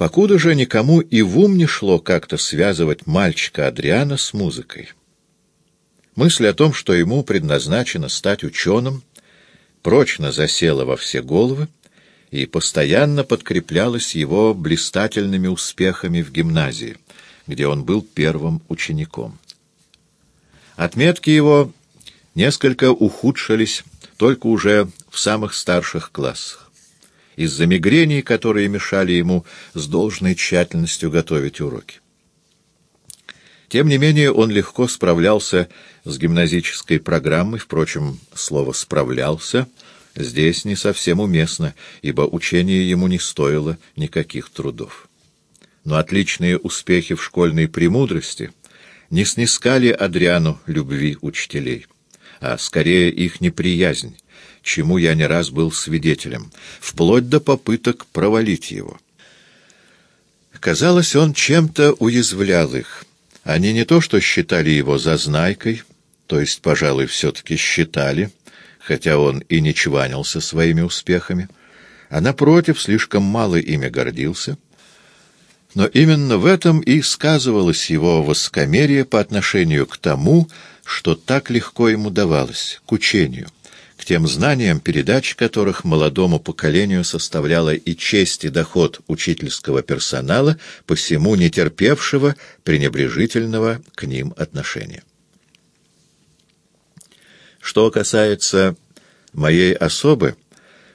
Покуда же никому и в ум не шло как-то связывать мальчика Адриана с музыкой. Мысль о том, что ему предназначено стать ученым, прочно засела во все головы и постоянно подкреплялась его блистательными успехами в гимназии, где он был первым учеником. Отметки его несколько ухудшились только уже в самых старших классах, из-за мигрений, которые мешали ему с должной тщательностью готовить уроки. Тем не менее, он легко справлялся с гимназической программой, впрочем, слово «справлялся» здесь не совсем уместно, ибо учение ему не стоило никаких трудов. Но отличные успехи в школьной премудрости не снискали Адриану любви учителей, а скорее их неприязнь, чему я не раз был свидетелем, вплоть до попыток провалить его. Казалось, он чем-то уязвлял их. Они не то что считали его зазнайкой, то есть, пожалуй, все-таки считали, хотя он и не чванился своими успехами, а, напротив, слишком мало ими гордился. Но именно в этом и сказывалось его воскомерие по отношению к тому, что так легко ему давалось, к учению, к тем знаниям, передач которых молодому поколению составляла и честь, и доход учительского персонала, посему нетерпевшего пренебрежительного к ним отношения. Что касается моей особы,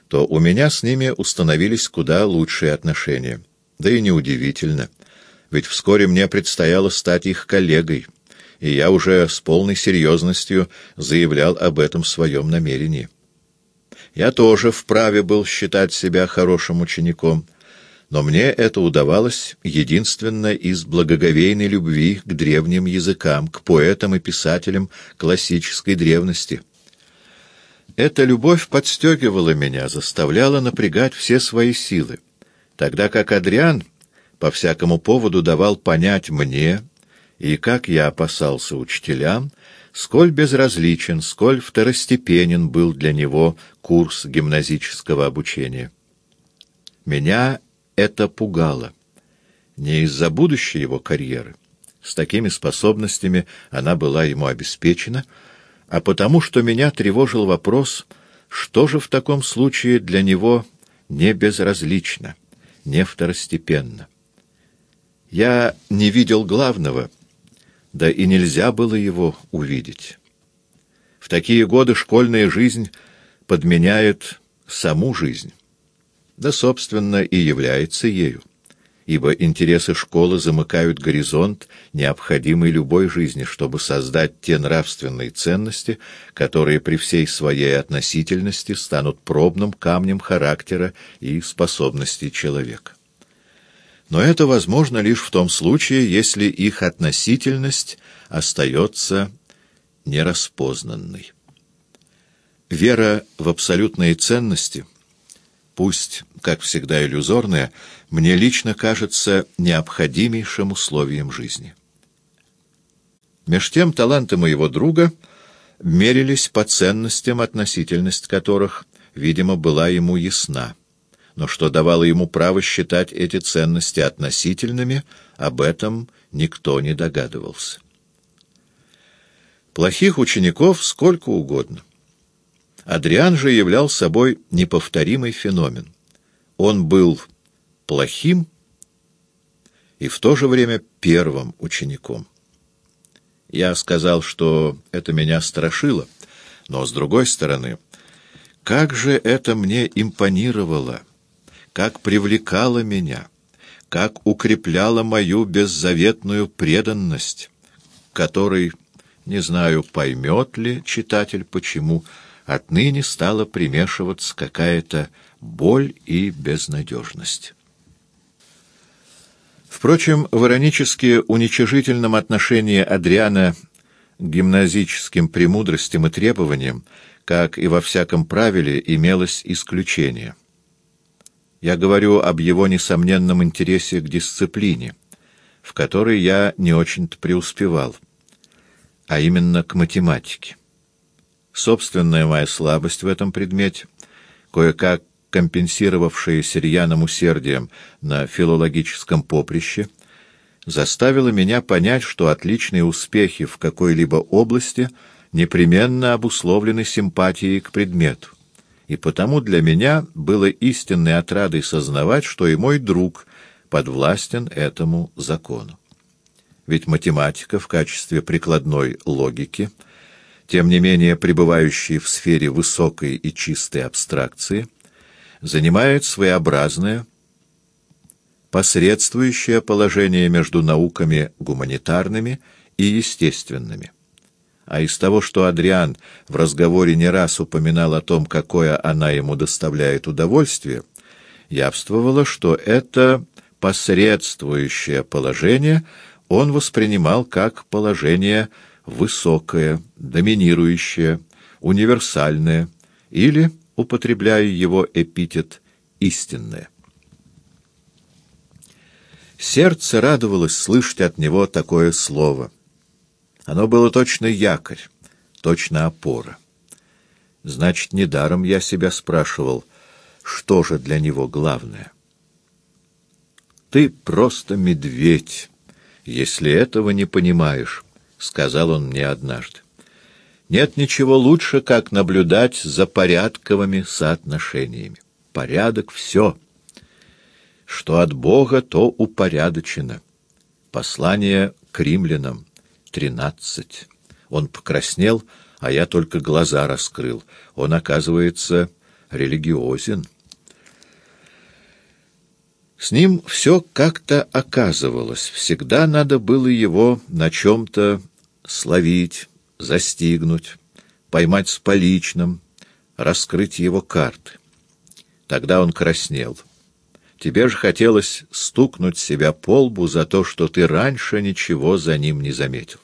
то у меня с ними установились куда лучшие отношения. Да и неудивительно, ведь вскоре мне предстояло стать их коллегой, и я уже с полной серьезностью заявлял об этом своем намерении. Я тоже вправе был считать себя хорошим учеником, но мне это удавалось единственно из благоговейной любви к древним языкам, к поэтам и писателям классической древности. Эта любовь подстегивала меня, заставляла напрягать все свои силы, тогда как Адриан по всякому поводу давал понять мне, и, как я опасался учителям, сколь безразличен, сколь второстепенен был для него курс гимназического обучения. Меня это пугало. Не из-за будущей его карьеры. С такими способностями она была ему обеспечена, а потому что меня тревожил вопрос, что же в таком случае для него не безразлично, не второстепенно. Я не видел главного, да и нельзя было его увидеть. В такие годы школьная жизнь подменяет саму жизнь да, собственно, и является ею, ибо интересы школы замыкают горизонт, необходимый любой жизни, чтобы создать те нравственные ценности, которые при всей своей относительности станут пробным камнем характера и способностей человека. Но это возможно лишь в том случае, если их относительность остается нераспознанной. Вера в абсолютные ценности — пусть, как всегда, иллюзорное, мне лично кажется необходимейшим условием жизни. Меж тем таланты моего друга мерились по ценностям, относительность которых, видимо, была ему ясна. Но что давало ему право считать эти ценности относительными, об этом никто не догадывался. Плохих учеников сколько угодно. Адриан же являл собой неповторимый феномен. Он был плохим и в то же время первым учеником. Я сказал, что это меня страшило, но, с другой стороны, как же это мне импонировало, как привлекало меня, как укрепляло мою беззаветную преданность, которой, не знаю, поймет ли читатель, почему, отныне стала примешиваться какая-то боль и безнадежность. Впрочем, в иронически уничижительном отношении Адриана к гимназическим премудростям и требованиям, как и во всяком правиле, имелось исключение. Я говорю об его несомненном интересе к дисциплине, в которой я не очень-то преуспевал, а именно к математике. Собственная моя слабость в этом предмете, кое-как компенсировавшееся рьяным усердием на филологическом поприще, заставило меня понять, что отличные успехи в какой-либо области непременно обусловлены симпатией к предмету, и потому для меня было истинной отрадой сознавать, что и мой друг подвластен этому закону. Ведь математика в качестве прикладной логики, тем не менее пребывающей в сфере высокой и чистой абстракции, занимает своеобразное, посредствующее положение между науками гуманитарными и естественными. А из того, что Адриан в разговоре не раз упоминал о том, какое она ему доставляет удовольствие, явствовало, что это посредствующее положение он воспринимал как положение высокое, доминирующее, универсальное или, употребляя его эпитет, истинное. Сердце радовалось слышать от него такое слово. Оно было точно якорь, точно опора. Значит, недаром я себя спрашивал, что же для него главное. «Ты просто медведь, если этого не понимаешь», — сказал он мне однажды. «Нет ничего лучше, как наблюдать за порядковыми соотношениями. Порядок — все. Что от Бога, то упорядочено. Послание к римлянам, тринадцать. Он покраснел, а я только глаза раскрыл. Он, оказывается, религиозен». С ним все как-то оказывалось. Всегда надо было его на чем-то словить, застигнуть, поймать с поличным, раскрыть его карты. Тогда он краснел. Тебе же хотелось стукнуть себя по лбу за то, что ты раньше ничего за ним не заметил.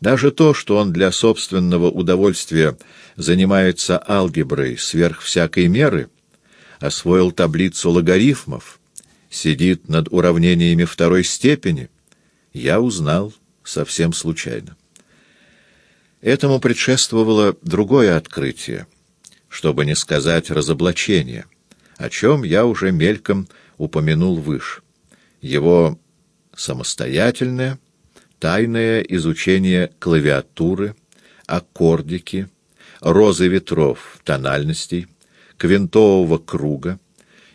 Даже то, что он для собственного удовольствия занимается алгеброй сверх всякой меры — освоил таблицу логарифмов, сидит над уравнениями второй степени, я узнал совсем случайно. Этому предшествовало другое открытие, чтобы не сказать разоблачение, о чем я уже мельком упомянул выше. Его самостоятельное, тайное изучение клавиатуры, аккордики, розы ветров, тональностей — квинтового круга,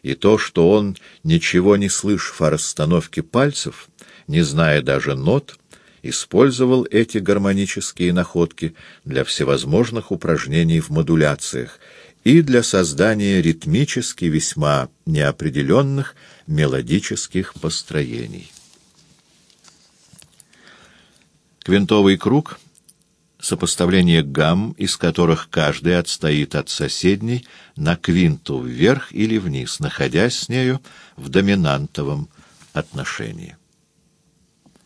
и то, что он, ничего не слышав о расстановке пальцев, не зная даже нот, использовал эти гармонические находки для всевозможных упражнений в модуляциях и для создания ритмически весьма неопределенных мелодических построений. Квинтовый круг — сопоставление гамм, из которых каждый отстоит от соседней на квинту вверх или вниз, находясь с нею в доминантовом отношении.